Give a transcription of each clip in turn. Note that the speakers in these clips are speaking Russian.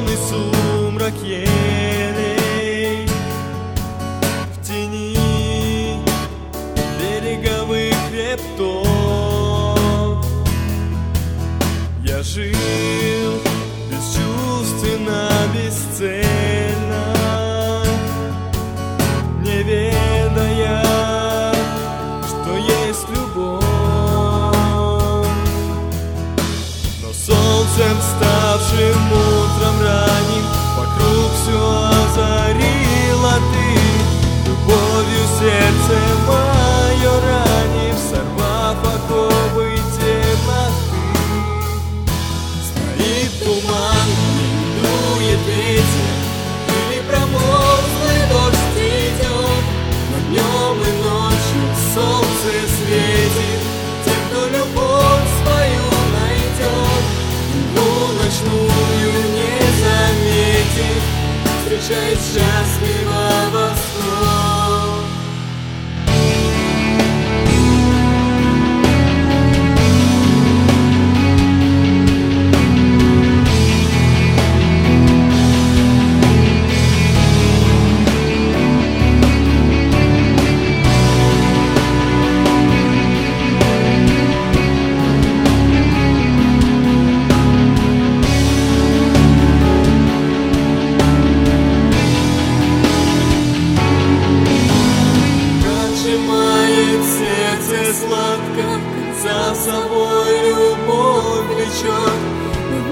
ogni sumra chiede Зустрічай щасливо восходу.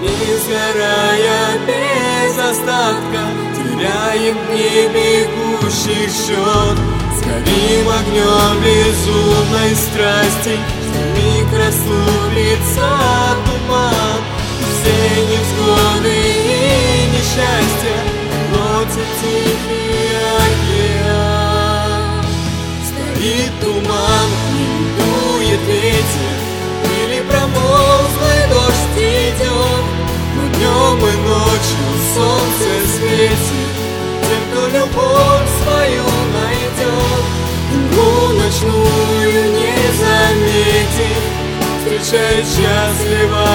Не сгорая без остатка Теряем в небе бегущий счет. Сгорим огнем безумной страсти Миг растут лица туман. Все невзгоды и несчастья Плотит тихий океан. Стоит туман, не мы ночью солнце светит. Тем, кто любовь свою найдет ну ночную не заметит. Встречает счастливо